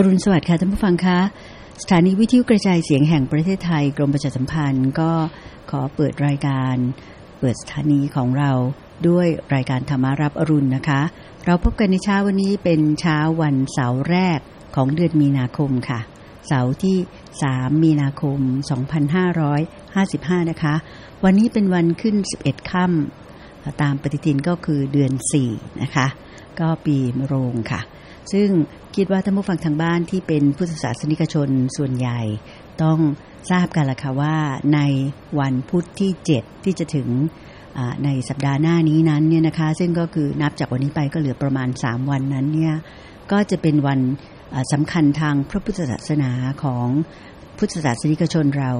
อรุณสวัสดิ์ค่ะท่านผู้ฟังคะสถานีวิทยุกระจายเสียงแห่งประเทศไทยกรมประชาสัมพันธ์ก็ขอเปิดรายการ เปิดสถานีของเราด้วยรายการธรรมารับอรุณนะคะ เราพบกันในเช้าวันนี้เป็นเช้าวันเสาร์แรกของเดือนมีนาคมค่ะ เสาร์ที่ 3 มีนาคม 2555 นะคะ วันนี้เป็นวันขึ้น 11 ค่ำตามปฏิทินก็คือเดือน 4 นะคะ ก็ปีมะโรงค่ะ ซึ่ง คิดว่าท่านผู้ฟังทางบ้านที่เป็นพุทธศาสนิกชนส่วนใหญ่ ต้องทราบกันละค่ะว่าในวันพุธที่ 7 ที่จะถึงในสัปดาห์หน้านี้นั้นเนี่ยนะคะซึ่งก็คือนับจากวันนี้ไปก็เหลือประมาณ 3 วันนั้นเนี่ยก็จะเป็นวันสำคัญทางพระพุทธศาสนาของพุทธศาสนิกชนเรา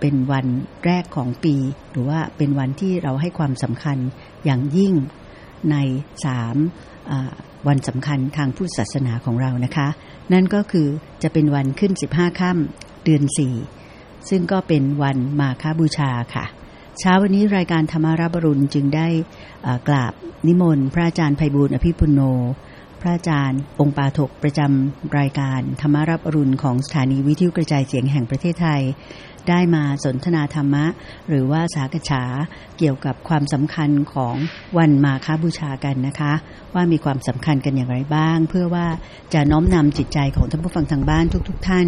เป็นวันแรกของปี หรือว่าเป็นวันที่เราให้ความสำคัญอย่างยิ่ง ในสามวันสำคัญทางพุทธศาสนาของเรานะคะ นั่นก็คือจะเป็นวันขึ้น 15ค่ำเดือน 4 ซึ่งก็เป็นวันมาคาบูชาค่ะ เช้าวันนี้รายการธรรมาราบรุณจึงได้กราบนิมนต์พระอาจารย์ไพบูลอภิปุโน พระอาจารย์ องค์ปาถกประจำรายการธรรมารับอรุณของสถานีวิทยุกระจายเสียงแห่งประเทศไทย ได้มาสนทนาธรรมะ หรือว่าสากฉาเกี่ยวกับความสำคัญของวันมาคาบูชากันนะคะ ว่ามีความสำคัญกันอย่างไรบ้าง เพื่อว่าจะน้อมนำจิตใจของท่านผู้ฟังทางบ้านทุก ๆทท่าน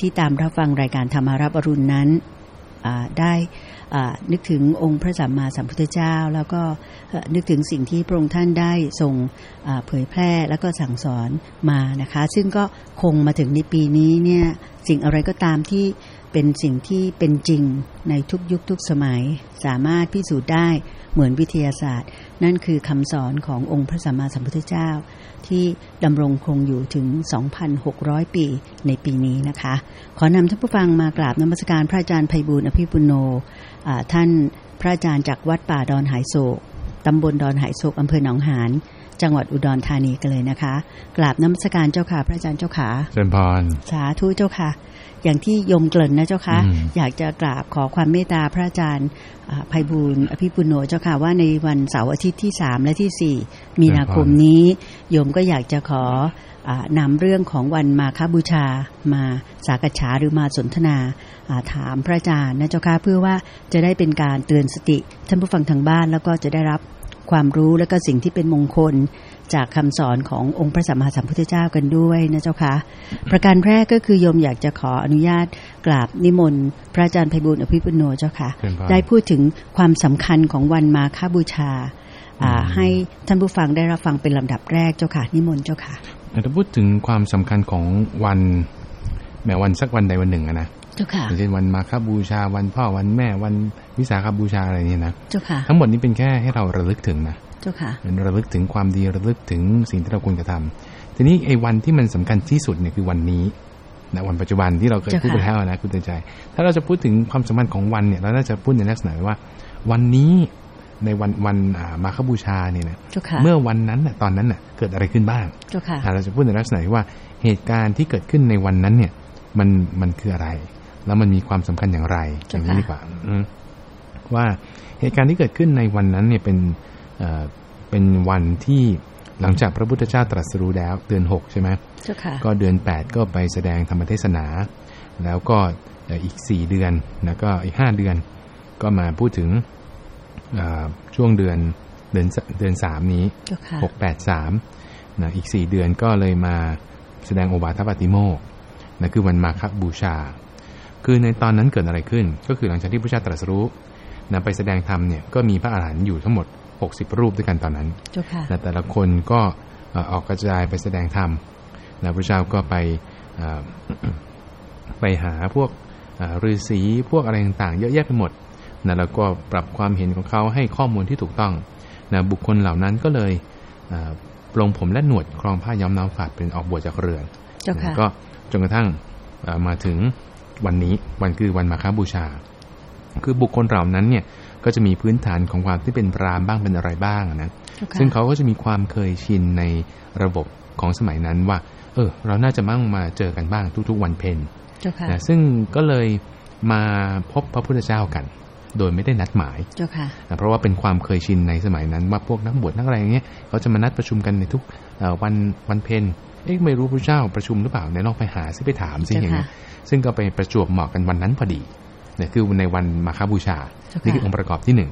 ที่ตามรับฟังรายการธรรมารับอรุณนั้นได้นึกถึงองค์พระสัมมาสัมพุทธเจ้า แล้วก็นึกถึงสิ่งที่พระองค์ท่านได้ทรงเผยแพร่แล้วก็สั่งสอนมานะคะ ซึ่งก็คงมาถึงในปีนี้เนี่ย สิ่งอะไรก็ตามที่เป็นสิ่งที่เป็นจริงในทุกยุคทุกสมัย สามารถพิสูจน์ได้เหมือนวิทยาศาสตร์ นั่นคือคำสอนขององค์พระสัมมาสัมพุทธเจ้า ที่ดำรงคงอยู่ถึง 2,600 ปีในปีนี้นะคะ ขอนำท่านผู้ฟังมากราบนมัสการพระอาจารย์ไพบูลอภิปุโนท่านพระอาจารย์จากวัดป่าดอนหายโศกตำบลดอนหายโศกอำเภอหนองหาน จังหวัดอุดรธานีกันเลยนะคะ กราบน้ำสการเจ้าค่ะ พระอาจารย์เจ้าขาเชิญพรสาธุเจ้าค่ะ อย่างที่ยมเกลิ่นนะเจ้าค่ะอยากจะกราบขอความเมตตาพระอาจารย์ภัยบูลอภิปุโนเจ้าค่ะว่าในวันเสาร์อาทิตย์ที่สามและที่สี่มีนาคมนี้โยมก็อยากจะขอนำเรื่องของวันมาคบูชา มาสากฉาหรือมาสนทนาถามพระอาจารย์นะเจ้าค่ะเพื่อว่าจะได้เป็นการเตือนสติท่านผู้ฟังทางบ้านแล้วก็จะได้รับ ความรู้และก็สิ่งที่เป็นมงคลจากคำสอนขององค์พระสัมมาสัมพุทธเจ้ากันด้วยนะเจ้าคะ ประการแรกก็คือโยมอยากจะขออนุญาตกราบนิมนต์พระอาจารย์ไพบุญอภิปุโนเจ้าค่ะ ได้พูดถึงความสำคัญของวันมาฆบูชาให้ท่านผู้ฟังได้รับฟังเป็นลำดับแรกเจ้าค่ะนิมนต์เจ้าค่ะถ้าพูดถึงความสำคัญของวันแม้วันสักวันใดวันหนึ่งนะ เจ้าค่ะอย่างเช่นวันมาฆบูชาวันพ่อวันแม่วันวิสาขบูชาอะไรนี่นะเจ้าค่ะทั้งหมดนี้เป็นแค่ให้เราระลึกถึงนะเจ้าค่ะเป็นระลึกถึงความดีระลึกถึงสิ่งที่เราควรจะทำทีนี้ไอ้วันที่มันสำคัญที่สุดเนี่ยคือวันนี้นะวันปัจจุบันที่เราเคยพูดไปแล้วนะคุณเตือนใจ ถ้าเราจะพูดถึงความสำคัญของวันเนี่ยเราน่าจะพูดในลักษณะว่า วันนี้ในวันวันมาฆบูชาเนี่ยนะเมื่อวันนั้นน่ะตอนนั้นน่ะเกิดอะไรขึ้นบ้างเราจะพูดในลักษณะว่าเหตุการณ์ที่เกิดขึ้นในวันนั้นเนี่ยมันมันคืออะไร แล้วมันมีความสำคัญอย่างไรอย่างนี้ดีกว่าว่าเหตุการณ์ที่เกิดขึ้นในวันนั้นเนี่ยเป็นเป็นวันที่หลังจากพระพุทธเจ้าตรัสรู้แล้วเดือนหกใช่ไหมก็เดือนแปดก็ไปแสดงธรรมเทศนา แล้วก็อีกสี่เดือนแล้วก็อีกห้าเดือน ก็มาพูดถึงช่วงเดือนเดือนเดือนสามนี้หกแปดสามนะอีกสี่เดือนก็เลยมาแสดงโอวาทปฏิโมกนะคือวันมาคบูชา คือในตอนนั้นเกิดอะไรขึ้น ก็คือหลังจากที่พระเจ้าตรัสรู้นะไปแสดงธรรมเนี่ยก็มีพระอาหารหันต์อยู่ทั้งหมด 60 รูปด้วยกันตอนนั้นแต่แต่ละคนก็ออกกระจายไปแสดงธรรมนะพระเจ้าก็ไปไปหาพวกฤาษีพวกอะไรต่างๆ เยอะแยะไปหมดนะแล้วก็ปรับความเห็นของเขาให้ข้อมูลที่ถูกต้องนะบุคคลเหล่านั้นก็เลยปลงผมและหนวดครองผ้าย้อมน้ำฝาดเป็นออกบวชจากเรือนก็จนกระทั่งมาถึง วันนี้วันคือวันมาฆบูชา คือบุคคลเหล่านั้นเนี่ยก็จะมีพื้นฐานของความที่เป็นพรามบ้างเป็นอะไรบ้างนะซึ่งเขาก็จะมีความเคยชินในระบบของสมัยนั้นว่า เออ เราน่าจะมั่งมาเจอกันบ้างทุกๆวันเพนนะซึ่งก็เลยมาพบพระพุทธเจ้ากัน โดยไม่ได้นัดหมายนะเพราะว่าเป็นความเคยชินในสมัยนั้น ว่าพวกนักบวชนักอะไรอย่างเงี้ยเขาจะมานัดประชุมกันในทุกวันวันเพน เอ๊ะไม่รู้พระเจ้าประชุมหรือเปล่าไหนลองไปหาซิไปถามซิอย่างเงี้ยซึ่งก็ไปประจวบเหมาะกันวันนั้นพอดีเนี่ยคือในวันมาคาบูชานี่คือองค์ประกอบที่หนึ่ง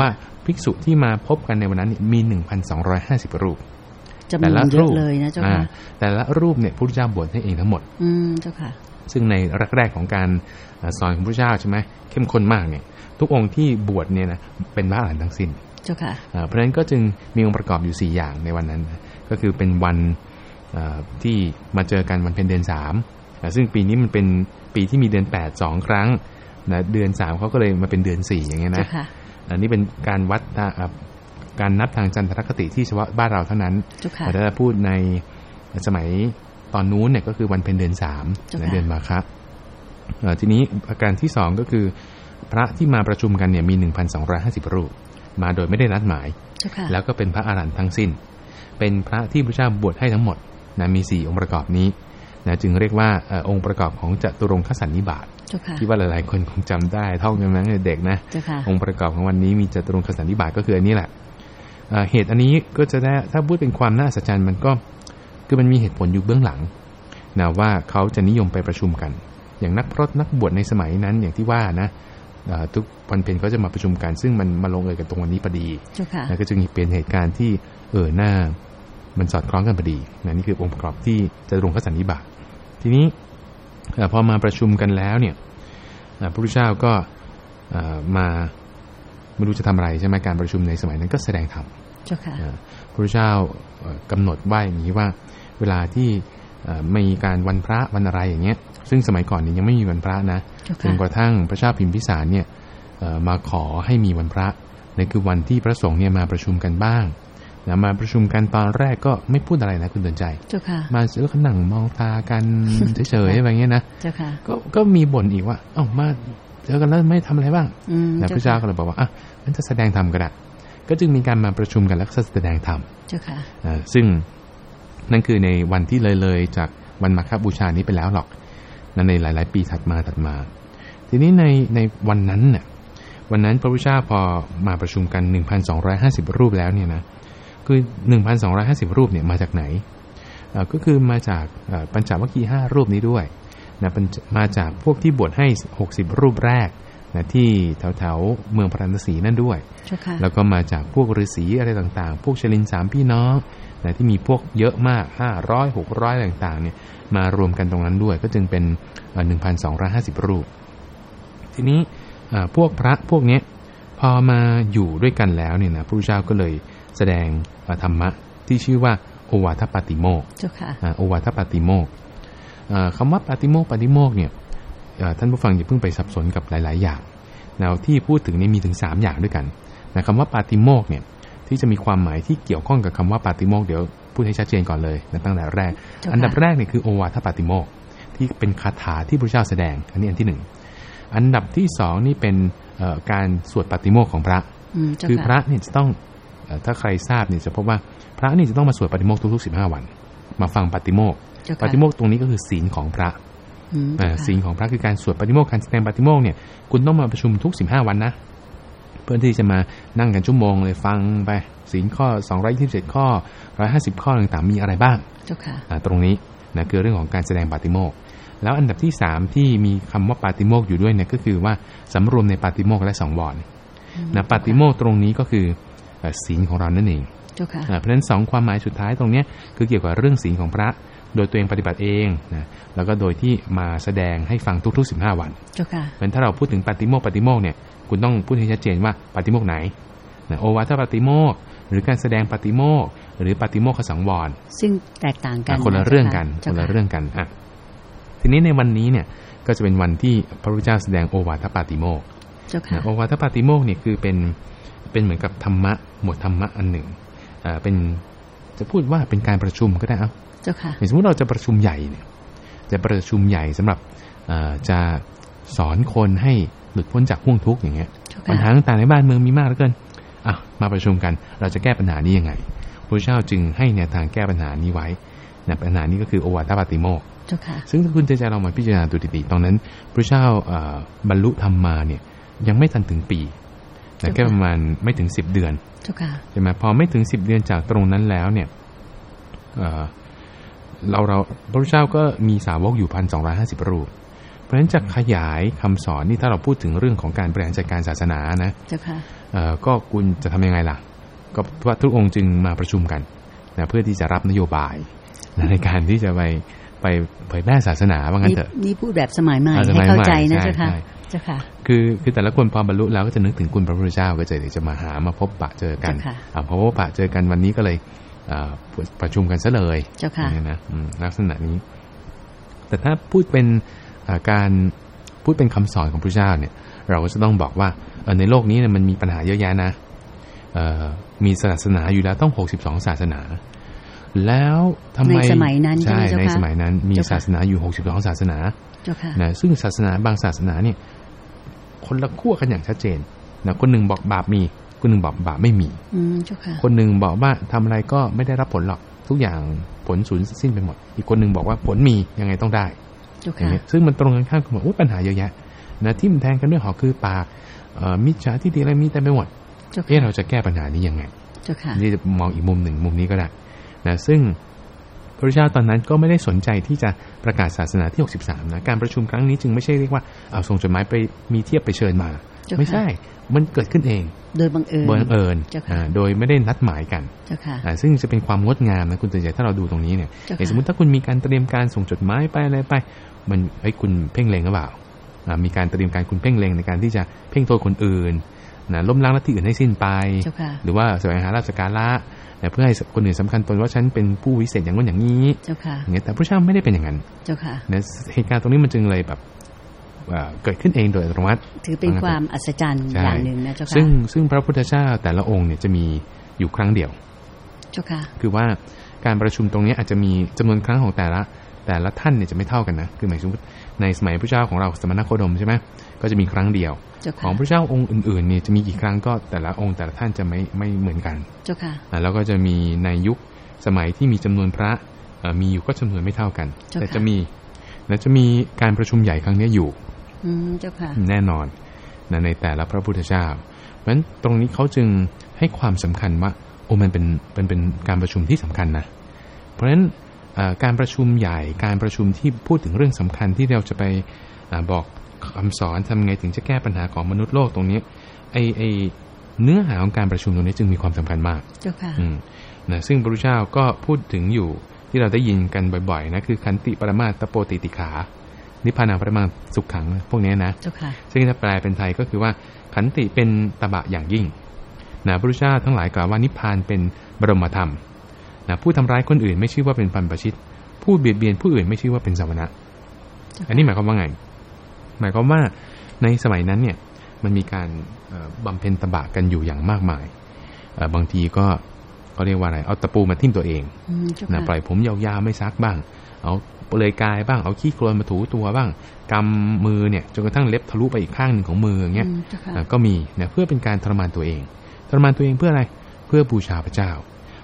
ว่าภิกษุที่มาพบกันในวันนั้นมีหนึ่งพันสองร้อยห้าสิบรูปแต่ละรูปเลยนะเจ้าค่ะแต่ละรูปเนี่ยพระพุทธเจ้าบวชให้เองทั้งหมด อืมเจ้าค่ะ ซึ่งในแรกๆของการสอนของพระเจ้าใช่ไหมเข้มข้นมากเนี่ย ทุกองค์ที่บวชเนี่ยนะเป็นพระอรหันต์ทั้งสิ้นเจ้าค่ะเพราะฉะนั้นก็จึงมีองค์ประกอบอยู่สี่อย่างในวันนั้น ก็คือเป็นวัน ที่มาเจอกันวันเพ็ญเดือนสามซึ่งปีนี้มันเป็นปีที่มีเดือนแปดสองครั้งนะเดือนสามเขาก็เลยมาเป็นเดือนสี่อย่างเงี้ยนะอันนี้เป็นการวัดการนับทางจันทรคติที่เฉพาะบ้านเราเท่านั้นแต่ถ้าพูดในสมัยตอนนู้นเนี่ยก็คือวันเพ็ญเดือนสามในเดือนมาคะทีนี้อาการที่สองก็คือ พระที่มาประชุมกันเนี่ยมีหนึ่งพันสองร้อยห้าสิบรูป มาโดยไม่ได้นัดหมาย แล้วก็เป็นพระอาหารหันต์ทั้งสิ้น เป็นพระที่พระเจ้าบวชให้ทั้งหมด นะมีสี่องค์ประกอบนี้นะจึงเรียกว่าองค์ประกอบของจตุรงคสันนิบาตที่ว่าหลายๆคนคงจำได้ท่องกันมั้งเด็กนะองค์ประกอบของวันนี้มีจตุรงคสันนิบาตก็คืออันนี้แหละเหตุอันนี้ก็จะได้ถ้าพูดเป็นความน่าสัจจรรย์มันก็คือมันมีเหตุผลอยู่เบื้องหลังนะว่าเขาจะนิยมไปประชุมกัน อย่างนักพรตนักบวชในสมัยนั้นอย่างที่ว่านะทุกวันเพ็ญเขาจะมาประชุมกัน ซึ่งมันมาลงเอยกันตรงวันนี้พอดีแล้วก็จึงเป็นเหตุการณ์ที่เออหน้า มันสอดคล้องกันพอดีนะนี่คือองค์ประกอบที่จะลงข้สันนิบาตทีนี้พอมาประชุมกันแล้วเนี่ยพระพุทธเจ้าก็มาไม่รู้จะทำอะไรใช่ไหมการประชุมในสมัยนั้นก็แสดงธรรมพระพุทธเจ้ากำหนดไว้อย่างนี้ว่าเวลาที่มีการวันพระวันอะไรอย่างเงี้ย ซึ่งสมัยก่อนนี้ยังไม่มีวันพระนะจนกระทั่งพระเจ้าพิมพิสารเนี่ยมาขอให้มีวันพระในคือวันที่พระสงฆ์เนี่ยมาประชุมกันบ้าง นะมาประชุมกันตอนแรกก็ไม่พูดอะไรนะคุณเดินใจมาเจอขนังมองตากันเฉยๆอะไรเงี้ยนะก็ก็มีบ่นอีกว่าเอ้ามาเจอกันแล้วไม่ทำอะไรบ้างนะพระเจ้าก็เลยบอกว่าอะมันจะแสดงธรรมก็ได้ก็จึงมีการมาประชุมกันแล้วก็แสดงธรรมซึ่งนั่นคือในวันที่เลยๆจากวันมาฆบูชานี้ไปแล้วหรอกนั่นในหลาย ๆ ปีถัดมาถัดมา ทีนี้ในในวันนั้นเนี่ยวันนั้นพระพุทธเจ้าพอมาประชุมกัน 1,250 รูปแล้วเนี่ยนะ คือ 1,250 รูปเนี่ยมาจากไหนก็คือมาจากปัญจวัคคีย์ห้ารูปนี้ด้วยนะมาจากพวกที่บวชให้ 60 รูปแรกนะที่แถวแถวเมืองพระนศีนั่นด้วย แล้วก็มาจากพวกฤาษีอะไรต่างๆ พวกชลินสามพี่น้องนะที่มีพวกเยอะมาก500 600ต่างๆเนี่ยมารวมกันตรงนั้นด้วย ก็จึงเป็น1,250รูป ทีนี้พวกพระพวกนี้พอมาอยู่ด้วยกันแล้วเนี่ยนะพระพุทธเจ้าก็เลย แสดงธรรมะที่ชื่อว่าโอวาทปาติโมกโอวาทปาติโมกคำว่าปาติโมกปาติโมกเนี่ยท่านผู้ฟังอย่าเพิ่งไปสับสนกับหลาย ๆ อย่างแนวที่พูดถึงนี่มีถึง 3 อย่างด้วยกันนะคำว่าปาติโมกเนี่ยที่จะมีความหมายที่เกี่ยวข้องกับคำว่าปาติโมกเดี๋ยวพูดให้ชัดเจนก่อนเลยนะตั้งแต่แรก อันดับแรกเนี่ยคือโอวาทปาติโมกที่เป็นคาถาที่พระเจ้าแสดง อันนี้อันที่หนึ่งอันดับที่สองนี่เป็นการสวดปาติโมกของพระ คือพระเนี่ยจะต้อง ถ้าใครทราบเนี่ยจะพบว่าพระนี่จะต้องมาสวดปฏิโมกทุกๆสิบห้าวัน มาฟังปฏิโมกปฏิโมกตรงนี้ก็คือศีลของพระศีลของพระคือการสวดปฏิโมกการแสดงปฏิโมกเนี่ยคุณต้องมาประชุมทุกสิบห้าวันนะเพื่อที่จะมานั่งกันชั่วโมงเลยฟังไปศีลข้อสองร้อยยี่สิบเจ็ดข้อร้อยห้าสิบข้อต่างๆมีอะไรบ้างตรงนี้นะคือเรื่องของการแสดงปฏิโมกแล้วอันดับที่สามที่มีคำว่าปาติโมกอยู่ด้วยเนี่ยก็คือว่าสำรวมในปาติโมกและสองวรนะปาติโมกตรงนี้ก็คือ ศีลของเรานั่นเองเพราะฉะนั้นสองความหมายสุดท้ายตรงนี้คือเกี่ยวกับเรื่องศีลของพระ โดยตัวเองปฏิบัติเองนะแล้วก็โดยที่มาแสดงให้ฟังทุกๆสิบห้าวันเพราะถ้าเราพูดถึงปฏิโมกปฏิโมกเนี่ยคุณต้องพูดให้ชัดเจนว่าปฏิโมกไหนนะโอวาทปฏิโมกหรือการแสดงปฏิโมกหรือปฏิโมกขสังวรซึ่งแตกต่างกันคนละเรื่องกันคนละเรื่องกันอะทีนี้ในวันนี้เนี่ยก็จะเป็นวันที่พระพุทธเจ้าแสดงโอวาทปาติโมกโอวาทปาติโมกเนี่ยคือเป็น เป็นเหมือนกับธรรมะ หมวดธรรมะอันหนึ่งอ่าเป็นจะพูดว่าเป็นการประชุมก็ได้เอ้าเจ้าค่ะสมมติเราจะประชุมใหญ่เนี่ย จะประชุมใหญ่สำหรับจะสอนคนให้หลุดพ้นจากห่วงทุกข์อย่างเงี้ย ปัญหาต่างๆในบ้านเมืองมีมากเหลือเกินอะมาประชุมกันเราจะแก้ปัญหานี้ยังไงพระเจ้าจึงให้แนวทางแก้ปัญหานี้ไว้นะปัญหานี้ก็คือโอวาทปาติโมกซึ่งถ้าคุณใจเรามาพิจารณาดูดีๆตอนนั้นพระเจ้าบรรลุธรรมมาเนี่ยยังไม่ทันถึงปี แค่ประมาณไม่ถึงสิบเดือนใช่ไหมพอไม่ถึงสิบเดือนจากตรงนั้นแล้วเนี่ยเราเราพระพุทธเจ้าก็มีสาวกอยู่พันสองร้อยห้าสิบรูป เพราะฉะนั้นจะขยายคำสอนนี่ถ้าเราพูดถึงเรื่องของการบริหารจัดการศาสนานะเจ้าค่ะเอ่อก็คุณจะทำยังไงล่ะ ก็ว่าทุกองค์จึงมาประชุมกันนะเพื่อที่จะรับนโยบายนะในการที่จะไปไปเผยแพร่ศาสนาว่างั้นนี่เถอะนี่พูดแบบสมัยใหม่อ่าสมัให้ยเข้าใจใหม่นะใช่เจ้าค่ะใช่เจ้าค่ะ คือคือแต่ละคนพอบรรลุแล้วก็จะนึกถึงคุณพระพุทธเจ้าก็จะเดี๋ยวจะมาหามาพบปะเจอกันเจ้าค่ะอ่าพอพบปะเจอกันวันนี้ก็เลยอ่าประชุมกันซะเลยเจ้าค่ะอย่างนี้ยนะอืมลักษณะนี้ แต่ถ้าพูดเป็นอ่าการพูดเป็นคำสอนของพระเจ้าเนี่ย เราก็จะต้องบอกว่าเอ่อในโลกนี้เนี่ยมันมีปัญหาเยอะแยะนะเอ่อมีศาสนาอยู่แล้วต้อง 62 ศาสนา แล้วทำไมในสมัยนั้นใช่ใช่ไหมเจ้าในค่ะสมัยนั้นมีเจ้าค่ะศาสนาอยู่ 62 ศาสนาเจ้าค่ะนะซึ่งศาสนาบางศาสนาเนี่ย คนละขั้วกันอย่างชัดเจนนะคนหนึ่งบอกบาปมีคนหนึ่งบอกบาปไม่มีอืมเจ้าค่ะคนหนึ่งบอกว่าทำอะไรก็ไม่ได้รับผลหรอกทุกอย่างผลสูญสิ้นไปหมด อีกคนหนึ่งบอกว่าผลมียังไงต้องได้เจ้าอย่างค่ะเงี้ยซึ่งมันตรงกันข้ามกันหมดอุ๊ยปัญหาเยอะแยะนะที่มันแทงกันด้วยหอกคือปากเอ่อมิจฉาที่ดีอะไรมีแต่ไปหมดเจ้าเอ๊ะค่ะเราจะแก้ปัญหานี้ยังไงเจ้าค่ะนี่จะมองอีกมุมหนึ่งมุมนี้ก็ได้นะซึ่ง พระพุทธเจ้าตอนนั้นก็ไม่ได้สนใจที่จะประกาศศาสนาที่ 63 นะ การประชุมครั้งนี้จึงไม่ใช่เรียกว่าเอาส่งจดหมายไปมีเทียบไปเชิญมาเจ้าค่ะไม่ใช่ มันเกิดขึ้นเอง โดยบังเอิญบังเอิญเจ้าค่ะอ่าโดยไม่ได้นัดหมายกันเจ้าค่ะอ่าซึ่งจะเป็นความงดงามนะคุณตื่นใจถ้าเราดูตรงนี้เนี่ยเจ้าค่ะอย่างสมมติถ้าคุณมีการเตรียมการส่งจดหมายไปอะไรไป มันไอ้ยคุณเพ่งเล็งหรือเปล่าอ่ามีการเตรียมการคุณเพ่งเล็งในการที่จะเพ่งโทษคนอื่น นะล้มล้างลัทธิอื่นให้สิ้นไปเจ้าค่ะหรือว่าแสวงหาลาภสกการะนะเพื่อให้คนอื่นสำคัญตนว่าฉันเป็นผู้วิเศษอย่างนั้นอย่างนี้เจ้าค่ะอย่างเงี้ยแต่พระเจ้าไม่ได้เป็นอย่างนั้นเจ้าค่ะนะเหตุการณ์ตรงนี้มันจึงเลยแบบเอ่อเกิดขึ้นเองโดยอัตโนมัติ ถือเป็นความอัศจรรย์ใช่อย่างหนึ่งนะเจ้าค่ะซึ่งซึ่งพระพุทธเจ้าแต่ละองค์เนี่ยจะมีอยู่ครั้งเดียวเจ้าค่ะคือว่าการประชุมตรงนี้อาจจะมีจำนวนครั้งของแต่ละ แต่ละท่านเนี่ยจะไม่เท่ากันนะ คือหมายถึงว่าในสมัยพระเจ้าของเราสมณโคดมใช่ไหมก็จะมีครั้งเดียวเจ้า ขค่ะองพระเจ้าองค์อื่นๆเนี่ยจะมีกี่ครั้งก็แต่ละองค์แต่ละท่านจะไม่ไม่เหมือนกันเจ้าค่ะอ่าแล้วก็จะมีในยุคสมัยที่มีจำนวนพระเอ่อมีอยู่ก็จำนวนไม่เท่ากันเจ้าค่ะแต่จะมีและจะมีการประชุมใหญ่ครั้งนี้อยู่อืมเจ้าค่ะแน่นอนนะในแต่ละพระพุทธเจ้า เพราะฉะนั้นตรงนี้เขาจึงให้ความสำคัญว่าโอ้มันเป็นเป็นเป็นการประชุมที่สำคัญนะ เพราะฉะนั้นเอ่อการประชุมใหญ่การประชุมที่พูดถึงเรื่องสำคัญที่เราจะไปอาบอก คำสอนทำไงถึงจะแก้ปัญหาของมนุษย์โลกตรงนี้ไอไอเนื้อหาของการประชุมตรงนี้จึงมีความสำคัญมากเจ้าค่ะอืมนะซึ่งพระพุทธเจ้าก็พูดถึงอยู่ที่เราได้ยินกันบ่อยๆนะคือขันติปรมาตถโปติติขา นิพพานาปรมาสุขขัง พวกเนี้ยนะเจ้าค่ะซึ่งถ้าแปลเป็นไทยก็คือว่าขันติเป็นตบะอย่างยิ่งนะพระพุทธเจ้าทั้งหลายกล่าวว่านิพพานเป็นบรมธรรมนะผู้ทำร้ายคนอื่นไม่ชื่อว่าเป็นปันประชิต ผู้เบียดเบียนผู้อื่นไม่ชื่อว่าเป็นสมณะเจ้าค่ะอันนี้หมายความว่าไง หมายความว่าในสมัยนั้นเนี่ยมันมีการเอ่อบำเพ็ญตบะกันอยู่อย่างมากมายเอ่อบางทีก็เขาเรียกว่าอะไรเอาตะปูมาทิ่มตัวเองอืมเจ้านะค่ะปล่อยผมยาวๆไม่ซักบ้าง เอาเปลือยกายบ้างเอาขี้โคลนมาถูตัวบ้างกำมือเนี่ยจนกระทั่งเล็บทะลุไปอีกข้างหนึ่งของมืออย่างเงี้ยอืมเจ้าค่ะอะก็มีนะเพื่อเป็นการทรมานตัวเอง ทรมานตัวเองเพื่ออะไรเพื่อบูชาพระเจ้า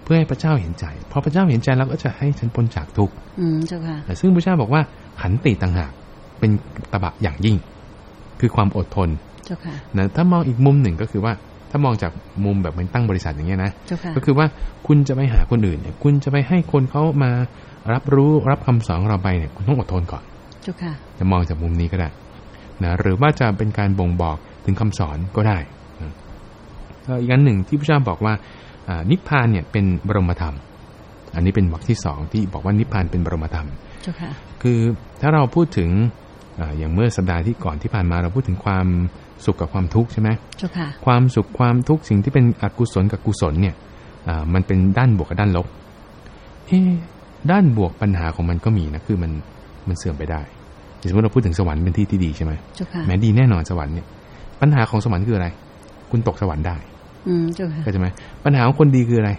เพื่อให้พระเจ้าเห็นใจพอพระเจ้าเห็นใจแล้วก็จะให้ฉันพ้นจากทุกข์อืมเจ้าค่ะแต่ซึ่งพระเจ้าบอกว่าขันติต่างหาก เป็นตบะอย่างยิ่ง คือความอดทนเจ้าค่ะนะถ้ามองอีกมุมหนึ่งก็คือว่า ถ้ามองจากมุมแบบเหมือนตั้งบริษัทอย่างเงี้ยนะเจ้าค่ะก็คือว่าคุณจะไปหาคนอื่นเนี่ย คุณจะไปให้คนเขามารับรู้รับคำสอนของเราไปเนี่ย คุณต้องอดทนก่อนเจ้าค่ะจะมองจากมุมนี้ก็ได้นะหรือว่าจะเป็นการบ่งบอกถึงคำสอนก็ได้นะแล้วอีกอันหนึ่งที่พระเจ้าบอกว่าอ่านิพพานเนี่ยเป็นบรมธรรม อันนี้เป็นวรรคที่สองที่บอกว่านิพพานเป็นบรมธรรมเจ้าค่ะคือถ้าเราพูดถึง อาอย่างเมื่อสัปดาห์ที่ก่อนที่ผ่านมาเราพูดถึงความสุขกับความทุกข์ใช่ไหมเจ้าค่ะความสุขความทุกข์สิ่งที่เป็นอกุศลกับกุศลเนี่ยอ่ามันเป็นด้านบวกกับด้านลบเอ๊ะด้านบวกปัญหาของมันก็มีนะคือมันมันเสื่อมไปได้สมมติเราพูดถึงสวรรค์เป็นที่ที่ดีใช่ไหมเจ้าค่ะแม้ดีแน่นอนสวรรค์เนี่ย ปัญหาของสวรรค์คืออะไร คุณตกสวรรค์ได้ อืมเจ้าค่ะเข้าใจไหมปัญหาของคนดีคืออะไร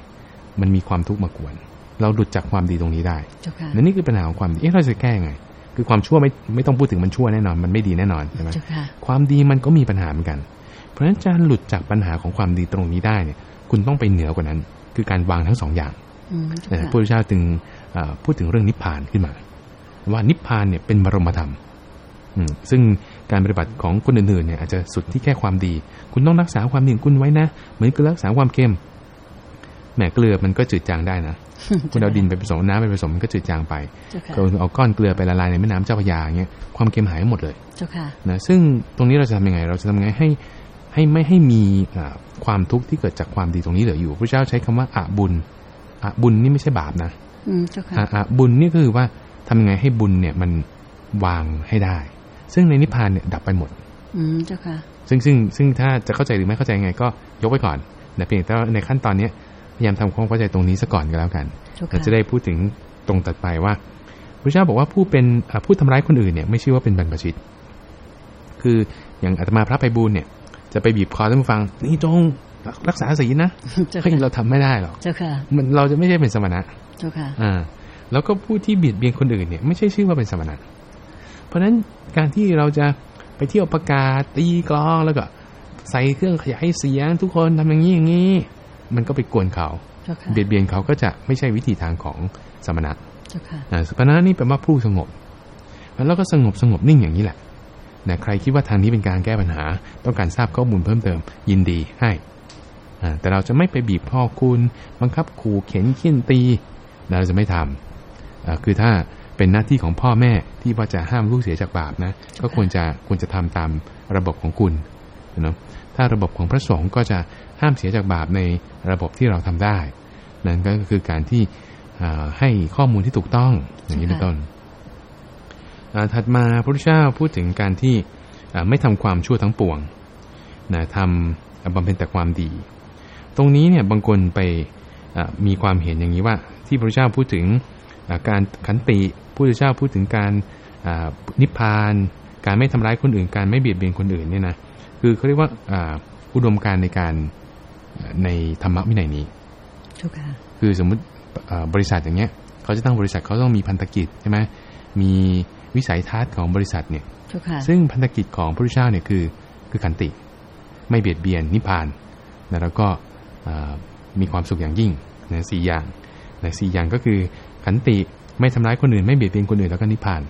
มันมีความทุกข์มากวน เราหลุดจากความดีตรงนี้ได้เจ้าค่ะและนี่คือปัญหาของความดีเอ๊ะเราจะแก้ยังไง คือความชั่วไม่ไม่ต้องพูดถึงมันชั่วแน่นอน มันไม่ดีแน่นอนใช่ไหมเจ้าค่ะความดีมันก็มีปัญหาเหมือนกัน เพราะฉะนั้นจะหลุดจากปัญหาของความดีตรงนี้ได้เนี่ยคุณต้องไปเหนือกว่านั้น คือการวางทั้งสองอย่างอืมเจ้านะพระค่ะพุทธเจ้าจึงเอ่อพูดถึงเรื่องนิพพานขึ้นมา ว่านิพพานเนี่ยเป็นบรมธรรมอืมซึ่งการปฏิบัติของคนอื่นๆเนี่ยอาจจะสุดที่แค่ความดี คุณต้องรักษาความดีของคุณไว้นะ เหมือนกับรักษาความเค็มแหมเกลือมันก็จืดจางได้นะ คุณเอาดินไปผสมน้ำไปผสมมันก็จืดจางไปเจ้าค่ะคุณเอาก้อนเกลือไปละลายในแม่น้ำเจ้าพระยาอย่างเงี้ยความเค็มหายหมดเลยเจ้าค่ะนะซึ่งตรงนี้เราจะทำยังไง เราจะทำยังไงให้ให้ไม่ให้มีอ่าความทุกข์ที่เกิดจากความดีตรงนี้เหลืออยู่พระเจ้าใช้คำว่าอะบุญอะบุญนี่ไม่ใช่บาปนะอืมเจ้าค่ะอะอะบุญนี่ก็คือว่าทำยังไงให้บุญเนี่ยมันวางให้ได้ ซึ่งในนิพพานเนี่ยดับไปหมด อืมเจ้าค่ะซึ่งซึ่งซึ่งถ้าจะเข้าใจหรือไม่เข้าใจยังไงก็ยกไว้ก่อนนะเพียงแต่ว่าในขั้นตอนเนี้ย พยายามทำความเข้าใจตรงนี้ซะก่อนก็แล้วกันเจ้าเราค่ะจะได้พูดถึงตรงตัดไปว่าพระเจ้าบอกว่าผู้เป็นอ่าผู้ทำร้ายคนอื่นเนี่ยไม่ชื่อว่าเป็นบรรพชิต คืออย่างอาตมาพระไปบูลย์เนี่ย จะไปบีบคอท่านผู้ฟัง นี่จงรักษาศีลนะเจ้าเฮ้ยค่ะเราทำไม่ได้หรอกเจ้าค่ะ มันเราจะไม่ใช่เป็นสมณะเจ้าค่ะอ่าแล้วก็ผู้ที่เบียดเบียนคนอื่นเนี่ยไม่ใช่ชื่อว่าเป็นสมณะ เพราะฉะนั้นการที่เราจะไปเที่ยวประกาศตีกลองแล้วก็ใส่เครื่องขยายเสียงทุกคนทำอย่างนี้อย่างนี้ มันก็ไปกวนเขาเจ้าค่ะเบียดเบียนเขาก็จะไม่ใช่วิธีทางของสมณะเจ้าค่ะอ่าสมณะนี่แปลว่าผู้สงบแล้วก็สงบสงบนิ่งอย่างนี้แหละนะใครคิดว่าทางนี้เป็นการแก้ปัญหา ต้องการทราบข้อมูลเพิ่มเติม ยินดีให้อ่าแต่เราจะไม่ไปบีบพ่อคุณ บังคับขู่เข็นเขี่ยนตี เราจะไม่ทำอ่าคือถ้าเป็นหน้าที่ของพ่อแม่ที่ว่าจะห้ามลูกเสียจากบาปนะ ก็ควรจะควรจะทำตามระบบของคุณเนาะ ถ้าระบบของพระสงฆ์ก็จะห้ามเสียจากบาปในระบบที่เราทำได้ นั่นก็คือการที่อ่าให้ข้อมูลที่ถูกต้องอย่างนี้เป็นต้นอ่าถัดมาพระพุทธเจ้าพูดถึงการที่อ่าไม่ทำความชั่วทั้งปวงนะทำบำเพ็ญแต่ความดี ตรงนี้เนี่ยบางคนไปอ่ามีความเห็นอย่างนี้ว่า ที่พระพุทธเจ้าพูดถึงอ่าการขันติพระพุทธเจ้าพูดถึงการอ่านิพพาน การไม่ทำร้ายคนอื่น การไม่เบียดเบียนคนอื่นเนี่ยนะ คือเขาเรียกว่าอ่าอุดมการณ์ในการในธรรมวินัยนี้เจ้าค่ะคือสมมุติเอ่อบริษัทอย่างเงี้ยเขาจะตั้งบริษัทเขาต้องมีพันธกิจใช่ไหมมีวิสัยทัศน์ของบริษัทเนี่ยเจ้าค่ะซึ่งพันธกิจของพระพุทธเจ้าเนี่ยคือคือขันติ ไม่เบียดเบียนนิพพานนะแล้วก็เอ่อมีความสุขอย่างยิ่งนะสี่อย่างนะสี่อย่างก็คือขันติไม่ทำร้ายคนอื่น ไม่เบียดเบียนคนอื่นแล้วก็นิพพาน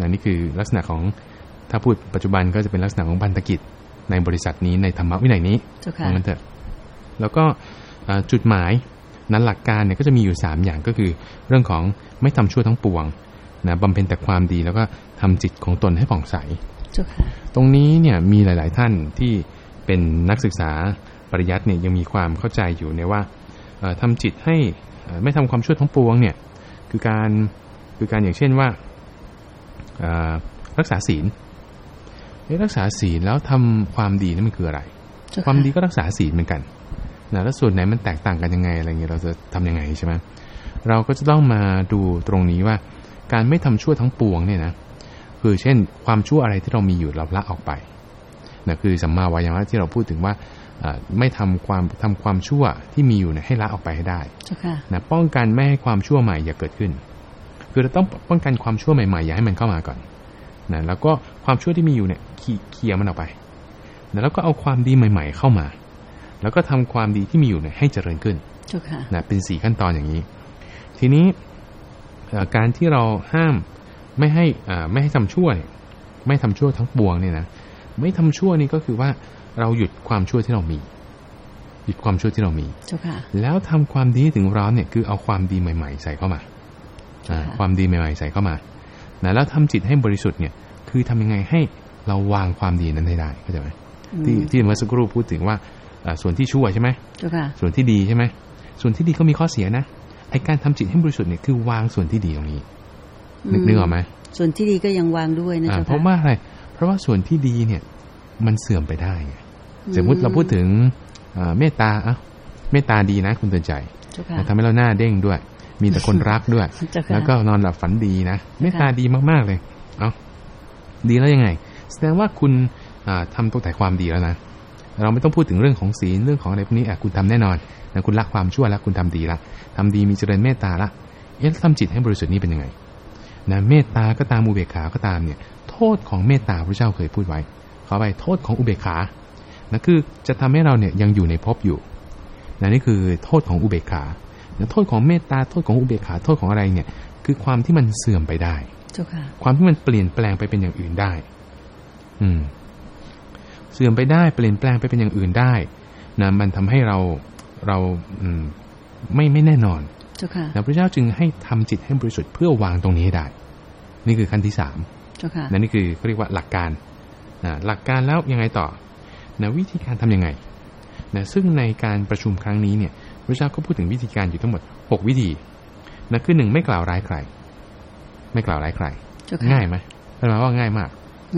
นะนี่คือลักษณะของถ้าพูดปัจจุบันก็จะเป็นลักษณะของพันธกิจ ในบริษัทนี้ในธรรมวินัยนี้เจ้าเพค่ะราะงั้นเถอะแล้วก็เอ่อจุดหมายนั้นหลักการเนี่ยก็จะมีอยู่ 3 อย่างก็คือ เรื่องของไม่ทำชั่วทั้งปวงนะบำเพ็ญแต่ความดีแล้วก็ทำจิตของตนให้ผ่องใสเจ้าค่ะตรงนี้เนี่ยมีหลาย ๆ ท่านที่เป็นนักศึกษาปริยัติเนี่ยยังมีความเข้าใจอยู่ในว่าเอ่อทำจิตให้เอ่อไม่ทำความชั่วทั้งปวงเนี่ยคือการคือการอย่างเช่นว่าเอ่อรักษาศีลเอ๊ะ รักษาศีลแล้วทำความดีนั่นมันคืออะไรเจ้าะความดีก็รักษาศีลเหมือนกันนะแล้วส่วนไหนมันแตกต่างกันยังไงอะไรเงี้ยเราจะทำยังไงใช่ไหมเราก็จะต้องมาดูตรงนี้ว่า การไม่ทำชั่วทั้งปวงเนี่ยนะคือเช่น ความชั่วอะไรที่เรามีอยู่เราละออกไปนะคือสัมมาวายามะที่เราพูดถึงว่าเอ่อไม่ทำความทำความชั่วที่มีอยู่เนี่ยให้ละออกไปให้ได้เจ้าค่ะนะป้องกันไม่ให้ความชั่วใหม่อย่าเกิดขึ้น คือเราต้องป้องกันความชั่วใหม่ๆอย่าให้มันเข้ามาก่อน นะแล้วก็ความชั่วที่มีอยู่เนี่ยขี่เคลียร์มันออกไปนะแล้วก็เอาความดีใหม่ ๆ เข้ามา แล้วก็ทำความดีที่มีอยู่เนี่ยให้เจริญขึ้นเจ้าค่ะนะเป็นสี่ขั้นตอนอย่างนี้ ทีนี้เอ่อการที่เราห้ามไม่ให้อ่าไม่ให้ทำชั่วเนี่ยไม่ทำชั่วทั้งปวงเนี่ยนะไม่ทำชั่วนี่ก็คือว่าเราหยุดความชั่วที่เรามี หยุดความชั่วที่เรามีเจ้าค่ะแล้วทำความดีให้ถึงร้อนเนี่ยคือเอาความดีใหม่ ๆ ใส่เข้ามาอ่าค่ะความดีใหม่ ๆ ใส่เข้ามา นะแล้วทำจิตให้บริสุทธิ์เนี่ย คือทำยังไงให้เราวางความดีนั้นให้ได้เข้าใจไหมอืมที่ที่เมื่อสักครู่พูดถึงว่าอ่าส่วนที่ชั่วใช่ไหมเจ้าค่ะส่วนที่ดีใช่ไหมส่วนที่ดีก็มีข้อเสียนะไอการทำจิตให้บริสุทธิ์เนี่ยคือวางส่วนที่ดีตรงนี้นึกนึกออกไหมส่วนที่ดีก็ยังวางด้วยนะอ่าเจ้าค่ะเพราะว่าอะไรเพราะว่าส่วนที่ดีเนี่ย มันเสื่อมไปได้ไงสมมติเราพูดถึงอ่าเมตตาอะเมตตาดีนะ คุณเตือนใจเจ้าค่ะนะทำให้เราหน้าเด้งด้วย มีแต่คนรักด้วยเจ้าค่ะแล้วก็นอนหลับฝันดีนะเมตตาดีมากๆเลย เอาดีแล้วยังไง แสดงว่าคุณอ่าทำตัวแต่ความดีแล้วนะเราไม่ต้องพูดถึงเรื่องของศีลเรื่องของอะไรพวกนี้อะคุณทำแน่นอนนะคุณละความชั่วแล้วคุณทำดีละทำดีมีเจริญเมตตาละเอ๊ะแล้วทำจิตให้บริสุทธิ์นี่เป็นยังไงนะเมตตาก็ตามอุเบกขาก็ตามเนี่ย โทษของเมตตาพระเจ้าเคยพูดไว้ขอไปโทษของอุเบกขานะคือจะทำให้เราเนี่ยยังอยู่ในภพอยู่นะนี่คือโทษของอุเบกขานะ โทษของเมตตาโทษของอุเบกขาโทษของอะไรเนี่ย คือความที่มันเสื่อมไปได้เจ้าค่ะความที่มันเปลี่ยนแปลงไปเป็นอย่างอื่นได้ อืม เสื่อมไปได้เปลี่ยนแปลงไปเป็นอย่างอื่นได้นะมันทำให้เราเราอืมไม่ไม่แน่นอนเจ้าค่ะแล้วพระเจ้าจึงให้ทำจิตให้บริสุทธิ์เพื่อวางตรงนี้ให้ได้ นี่คือขั้นที่สามเจ้าค่ะนั่นนี่คือเขาเรียกว่าหลักการนะหลักการแล้วยังไงต่อนะวิธีการทํำยังไงนะซึ่งในการประชุมครั้งนี้เนี่ย พระเจ้าก็พูดถึงวิธีการอยู่ทั้งหมด 6 วิธีนะคือหนึ่งไม่กล่าวร้ายใคร ไม่กล่าวร้ายใครเจ้าค่ะง่ายไหมแปลว่าง่ายมาก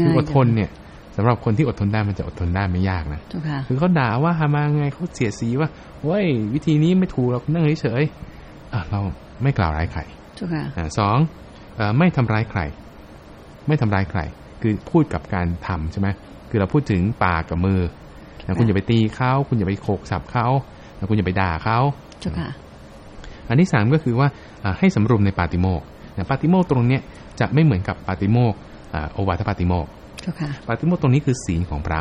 คืออดทนเนี่ยสำหรับคนที่อดทนได้มันจะอดทนได้ไม่ยากนะเจ้าค่ะคือเขาด่าว่าหามาไงเขาเสียดสีว่าเว้ยวิธีนี้ไม่ถูกเรานั่งเฉยๆอะเราไม่กล่าวร้ายใครเจ้าค่ะอ่าสองเออไม่ทำร้ายใคร ไม่ทำร้ายใคร คือพูดกับการทำใช่ไหมคือเราพูดถึงปากกับมือนะคุณอย่าไปตีเขาคุณอย่าไปโขกสับเขา นะคุณอย่าไปด่าเขาเจ้าค่ะอันที่สามก็คือว่าอ่าให้สำรวมในปาติโมกข์นะปาติโมกข์ตรงเนี้ยจะไม่เหมือนกับปาติโมกข์อ่าโอวาทปาติโมกข์เจ้าค่ะปาติโมกข์ตรงนี้คือศีลของพระ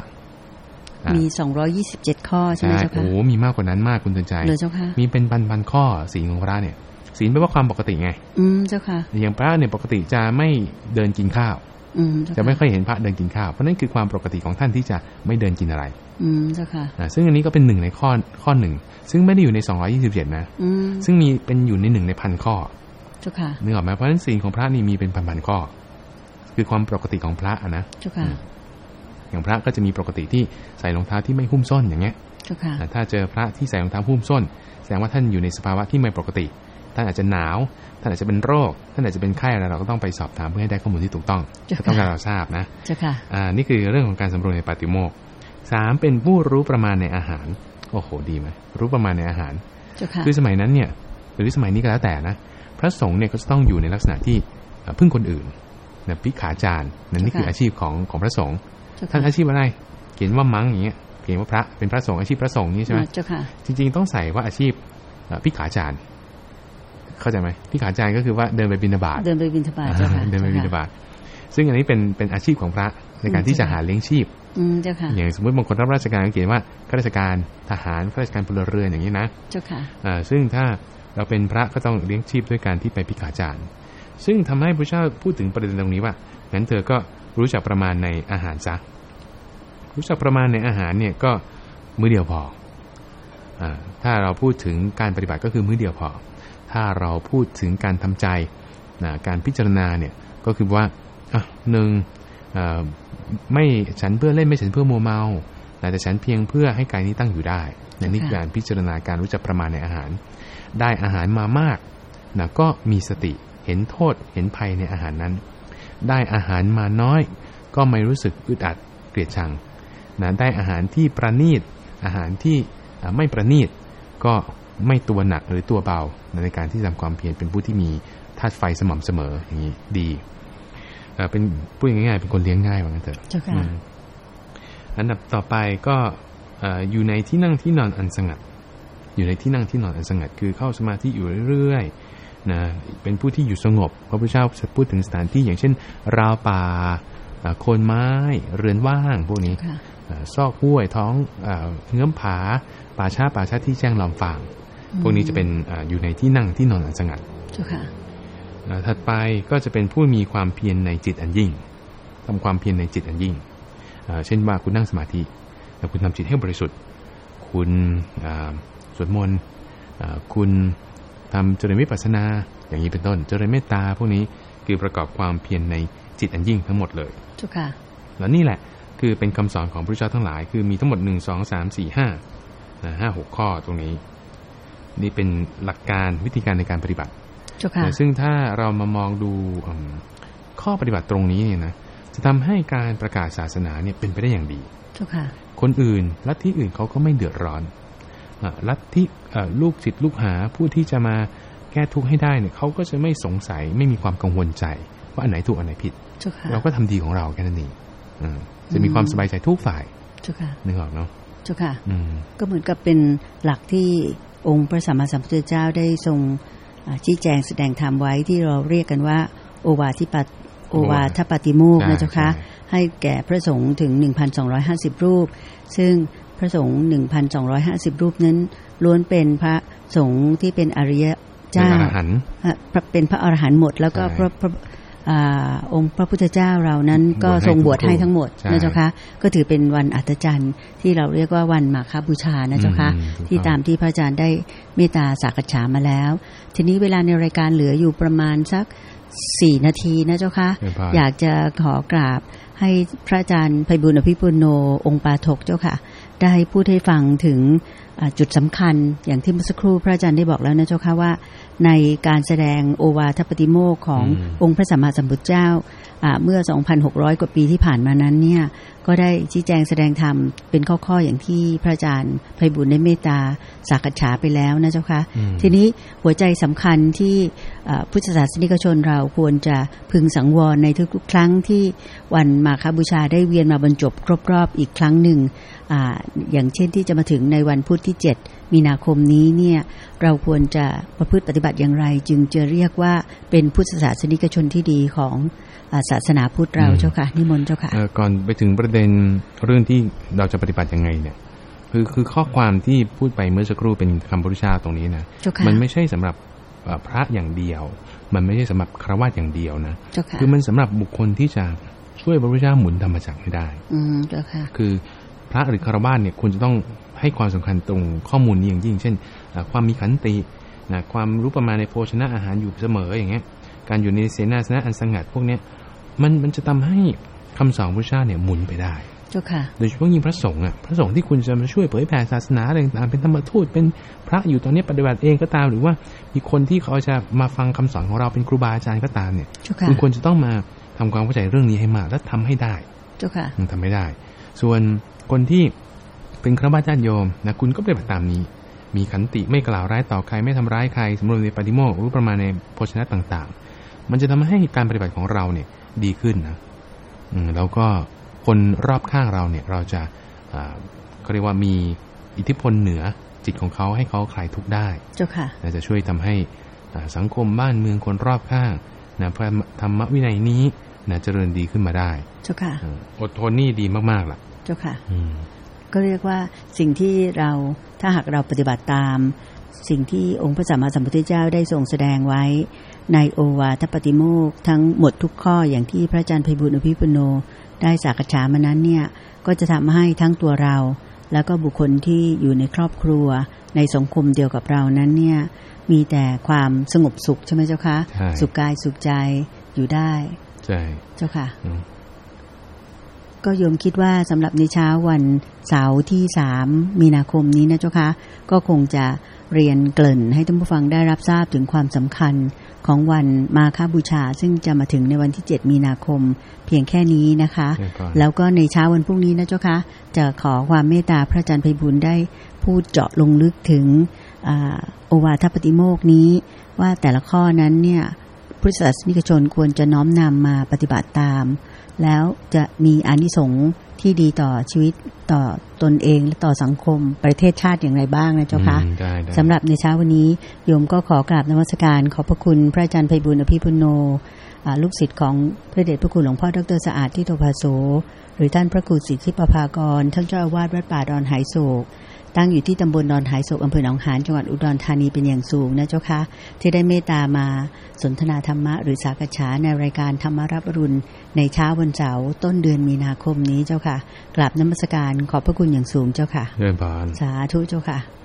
อ่ามีสองร้อยี่สิบเจ็ดข้อใช่ไหมใช่เจ้าค่ะโอ้มีมากกว่านั้นมากคุณเตือนใจเลยเจ้าค่ะมีเป็นพันๆข้อศีลของพระเนี่ยศีลแปลว่าความปกติไง อืมเจ้าค่ะ อย่างพระเนี่ยปกติจะไม่เดินกินข้าวอืมเจ้าจะไม่ค่ะค่อยเห็นพระเดินกินข้าวเพราะนั่นคือความปกติของท่านที่จะไม่เดินกินอะไร อืมเจ้าค่ะอ่าซึ่งอันนี้ก็เป็นหนึ่งในข้อข้อหนึ่งซึ่งไม่ได้อยู่ใน227นะอืมซึ่งมีเป็นอยู่ในหนึ่งในพันข้อเจ้าค่ะนึกออกไหมเพราะฉะนั้นศีลของพระนี่มีเป็นพันๆข้อ คือความปกติของพระอะนะเจ้าค่ะอย่างพระก็จะมีปกติที่ใส่รองเท้าที่ไม่หุ้มส้นอย่างเงี้ยเจ้าค่ะอ่าถ้าเจอพระที่ใส่รองเท้าหุ้มส้น แสดงว่าท่านอยู่ในสภาวะที่ไม่ปกติ ท่านอาจจะหนาว ท่านอาจจะเป็นโรค ท่านอาจจะเป็นไข้อะไรเราก็ต้องไปสอบถามเพื่อให้ได้ข้อมูลที่ถูกต้องเจ้าค่ะก็ต้องการเราทราบนะเจ้าค่ะอ่านี่คือเรื่องของการสำรวจในปาติโมกข์สามเป็นผู้รู้ประมาณในอาหาร โอ้โหดีไหมรู้ประมาณในอาหารเจ้าค่ะคือสมัยนั้นเนี่ย หรือสมัยนี้ก็แล้วแต่นะพระสงฆ์เนี่ยก็จะต้องอยู่ในลักษณะที่เอ่อพึ่งคนอื่นนะพิขาจารย์นั่นนี่คืออาชีพของของพระสงฆ์เจ้าท่านค่ะอาชีพอะไรเขียนว่ามังอย่างเงี้ยเขียนว่าพระเป็นพระสงฆ์อาชีพพระสงฆ์นี่ใช่ไหมเจ้าค่ะจริงๆต้องใส่ว่าอาชีพเอ่อพิขาจารย์ เข้าใจไหมพิขาจารย์ก็คือว่าเดินไปบิณฑบาตเดินไปบินทบาทเจ้าค่ะเดินไปบิณฑบาตซึ่งอันนี้เป็นเป็นอาชีพของพระในการที่จะหาเลี้ยงชีพอืมเจ้าค่ะอย่างสมมติบางคนรับราชการก็เขียนว่าข้าราชการทหารข้าราชการพลเรือนอย่างนี้นะเจ้าค่ะอ่าซึ่งถ้าเราเป็นพระก็ต้องเลี้ยงชีพด้วยการที่ไปพิขาจารย์ซึ่งทำให้พระเจ้าพูดถึงประเด็นตรงนี้ว่างั้นเธอก็รู้จักประมาณในอาหารซะรู้จักประมาณในอาหารเนี่ยก็มื้อเดียวพออาถ้าเราพูดถึงการปฏิบัติก็คือมื้อเดียวพอ ถ้าเราพูดถึงการทำใจนะการพิจารณาเนี่ยก็คือว่าอะหนึ่งอ่าไม่ฉันเพื่อเล่นไม่ฉันเพื่อมัวเมานะแต่ฉันเพียงเพื่อให้กายนี้ตั้งอยู่ได้นะนี่คือการพิจารณาการรู้จักประมาณในอาหาร ได้อาหารมามากนะก็มีสติเห็นโทษเห็นภัยในอาหารนั้น ได้อาหารมาน้อย ก็ไม่รู้สึกอึดอัดเกลียดชังนะได้อาหารที่ประณีตอาหารที่อ่าไม่ประณีตก็ ไม่ตัวหนักหรือตัวเบา ในการที่ทำความเพียรเป็นผู้ที่มีธาตุไฟสม่ำเสมออย่างนี้ดีเอ่อเป็นพูดง่ายๆเป็นคนเลี้ยงง่ายว่างั้นเถอะเจ้าค่ะอืมอันดับต่อไปก็เอ่ออยู่ในที่นั่งที่นอนอันสงัด อยู่ในที่นั่งที่นอนอันสงัด คือเข้าสมาธิอยู่เรื่อยๆนะเป็นผู้ที่อยู่สงบพระพุทธเจ้าจะพูดถึงสถานที่อย่างเช่น ราวป่าเอ่อโคนไม้เรือนว่างพวกนี้ค่ะเอ่อซอกห้วยท้องเอ่อเงื้อมผาป่าช้าป่าช้าที่แจ้งลอมฟาง พวกนี้จะเป็นเอ่ออยู่ในที่นั่งที่นอนอันสงัดเจ้าค่ะเอ่อถัดไปก็จะเป็นผู้มีความเพียรในจิตอันยิ่งทำความเพียรในจิตอันยิ่งเอ่อเช่นว่าคุณนั่งสมาธิแล้วคุณทำจิตให้บริสุทธิ์ คุณเอ่อสวดมนต์เอ่อคุณทำเจริญวิปัสสนา อย่างนี้เป็นต้น เจริญเมตตาพวกนี้คือประกอบความเพียรในจิตอันยิ่งทั้งหมดเลยเจ้าค่ะ แล้วนี่แหละคือเป็นคำสอนของพระเจ้าทั้งหลาย คือมีทั้งหมด1 2 3 4 5นะห้าหกข้อตรงนี้ นี่เป็นหลักการวิธีการในการปฏิบัติเจ้าค่ะแต่ซึ่งถ้าเรามามองดูอืมข้อปฏิบัติตรงนี้เนี่ยนะจะทำให้การประกาศศาสนาเนี่ยเป็นไปได้อย่างดีเจ้าค่ะคนอื่นลัทธิอื่นเขาก็ไม่เดือดร้อนอะลัทธิเอ่อลูกศิษย์ลูกหาผู้ที่จะมาแก้ทุกข์ให้ได้เนี่ยเขาก็จะไม่สงสัยไม่มีความกังวลใจ ว่าอันไหนถูกอันไหนผิดเจ้าค่ะเราก็ทำดีของเราแค่นั้นเองอืมจะมีความสบายใจทุกฝ่ายเจ้าค่ะนึกออกเนาะเจ้าค่ะอืมก็เหมือนกับเป็นหลักที่ องค์พระสัมมาสัมพุทธเจ้าได้ทรงอ่าชี้แจงแสดงธรรมไว้ที่เราเรียกกันว่า โอวาทิปัตโอวาทปาติโมกข์นะเจ้าค่ะให้แก่พระสงฆ์ถึง 1,250 รูป ซึ่งพระสงฆ์1,250 รูปนั้น ล้วนเป็นพระสงฆ์ที่เป็นอริยเจ้าเจ้าอรหันต์อะเป็นพระอรหันต์หมด แล้วก็ใช่พระพระ อาองค์พระพุทธเจ้าเรานั้นก็บวชให้ทรงบวชทุกให้ทั้งหมดใช่นะเจ้าคะก็ถือเป็นวันอัศจรรย์ที่เราเรียกว่าวันมาคบูชานะเจ้าคะอืมถูกต้องที่ตามที่พระอาจารย์ได้เมตตาสักษามาแล้ว ทีนี้เวลาในรายการเหลืออยู่ประมาณสักสี่นาทีนะเจ้าคะเชิญพานอยากจะขอกราบให้พระอาจารย์ไพบุญอภิปุโนองค์ปาทกเจ้าค่ะ ได้พูดให้ฟังถึงอ่าจุดสำคัญอย่างที่เมื่อสักครู่พระอาจารย์ได้บอกแล้วนะเจ้าค่ะว่า ในการแสดงโอวาทปฏิโมกข์ของอืมองค์พระสัมมาสัมพุทธเจ้าอ่าเมื่อ 2,600 กว่าปีที่ผ่านมานั้นเนี่ย ก็ได้ชี้แจงแสดงธรรมเป็นข้อๆอย่างที่พระอาจารย์ไพบุญได้เมตตาสักษาไปแล้วนะเจ้าค่ะอืมทีนี้หัวใจสำคัญที่เอ่อพุทธศาสนิกชนเราควรจะพึงสังวรในทุกๆ ครั้งที่วันมาคบูชาได้เวียนมาบรรจบครบรอบอีกครั้งหนึ่งอาอย่างเช่นที่จะมาถึงในวันพุธที่ 7 มีนาคมนี้เนี่ยเราควรจะประพฤติปฏิบัติอย่างไร จึงจะเรียกว่าเป็นพุทธศาสนิกชนที่ดีของอาศาสนาพุทธเราอืมเจ้าค่ะ นิมนต์เจ้าค่ะเอ่อก่อนไปถึงประเด็นเรื่องที่เราจะปฏิบัติยังไงเนี่ยคือคือข้อความที่พูดไปเมื่อสักครู่เป็นคำพุทธเจ้าตรงนี้นะเจ้าค่ะมันไม่ใช่สำหรับเอ่อพระอย่างเดียว มันไม่ใช่สำหรับครวญอย่างเดียวนะเจ้าค่ะคือมันสำหรับบุคคลที่จะช่วยพระพุทธเจ้าหมุนธรรมจักรให้ได้อืมเจ้าค่ะคือพระหรือคารวะเนี่ยควรจะต้องให้ความสำคัญตรงข้อมูลนี้อย่างยิ่ง เช่นเอ่อความมีขันตินะความรู้ประมาณในโภชนะอาหารอยู่เสมออย่างเงี้ย การอยู่ในเสนาสนะอันสงัดพวกเนี้ยมันมันจะทำให้คำสอนพระเจ้าเนี่ยหมุนไปได้เจ้าค่ะโดยเฉพาะยิ่งพระสงฆ์อะพระสงฆ์ที่คุณจะมาช่วยเผยแผ่ศาสนาอะไรต่างๆเป็นธรรมทูตเป็นพระอยู่ตอนนี้ปฏิบัติเองก็ตาม หรือว่ามีคนที่เขาจะมาฟังคำสอนของเราเป็นครูบาอาจารย์ก็ตามเนี่ยเจ้าค่ะคุณควรจะต้องมาทำความเข้าใจเรื่องนี้ให้มากและทำให้ได้เจ้าค่ะมันทำไม่ได้ ส่วนคนที่เป็นครวญญาติโยมนะคุณก็ปฏิบัติตามนี้ มีขันติไม่กล่าวร้ายต่อใครไม่ทำร้ายใครสำรวมในปฏิโมกข์รู้ประมาณในโภชนะต่างๆ มันจะทำให้การปฏิบัติของเราเนี่ยดีขึ้นนะอืมแล้วก็คนรอบข้างเราเนี่ยเราจะอ่าเขาเรียกว่ามีอิทธิพลเหนือจิตของเขาให้เขาคลายทุกข์ได้เจ้าค่ะนะจะช่วยทำให้อ่าสังคมบ้านเมืองคนรอบข้างนะพระธรรมวินัยนี้นะเจริญดีขึ้นมาได้ เจ้าค่ะอืมอดทนนี่ดีมากๆล่ะ เจ้าค่ะอืมก็เรียกว่าสิ่งที่เราถ้าหากเราปฏิบัติตาม สิ่งที่องค์พระสัมมาสัมพุทธเจ้าได้ทรงแสดงไว้ ในโอวาทปฏิโมกข์ทั้งหมดทุกข้ออย่างที่พระอาจารย์ไพบุญอภิปุโนได้สักษามานั้นเนี่ยก็จะทำให้ทั้งตัวเรา แล้วก็บุคคลที่อยู่ในครอบครัว ในสังคมเดียวกับเรานั้นเนี่ยมีแต่ความสงบสุขใช่ไหมเจ้าคะใช่สุขกายสุขใจอยู่ได้ใช่เจ้าค่ะอืมก็โยมคิดว่าสำหรับในเช้าวันเสาร์ที่สามมีนาคมนี้นะเจ้าคะก็คงจะ เรียนเกริ่นให้ท่านผู้ฟังได้รับทราบถึงความสำคัญของวันมาฆบูชา ซึ่งจะมาถึงในวันที่ 7 มีนาคม เพียงแค่นี้นะคะเดี๋ยวก่อนแล้วก็ในเช้าวันพรุ่งนี้นะเจ้าคะจะขอความเมตตาพระอาจารย์ไพบุญได้พูดเจาะลงลึกถึงอาโอวาทปฏิโมกข์นี้ ว่าแต่ละข้อนั้นเนี่ยพุทธศาสนิกชนควรจะน้อมนำมาปฏิบัติตาม แล้วจะมีอานิสงส์ที่ดีต่อชีวิตต่อตนเองและต่อสังคมประเทศชาติอย่างไรบ้างนะเจ้าคะอืมได้ได้สำหรับในเช้าวันนี้โยมก็ขอกราบนมัสการขอบพระคุณพระอาจารย์ไพบุญอภิปุโนอ่าลูกศิษย์ของพระเดชพระคุณหลวงพ่อดรสะอาดที่โตภาโสหรือท่านพระครูสิทธิปภากรท่านเจ้าอาวาสวัดป่าดอนหายโศก ตั้งอยู่ที่ตำบลดอนหายโศกอำเภอหนองหานจังหวัดอุดรธานีเป็นอย่างสูงนะเจ้าคะที่ได้เมตตามาสนทนาธรรมะหรือสากฉาในรายการธรรมรับอรุณในเช้าวันเสาร์ต้นเดือนมีนาคมนี้เจ้าค่ะกราบนมัสการขอบพระคุณอย่างสูงเจ้าค่ะเดินบานสาธุเจ้าค่ะ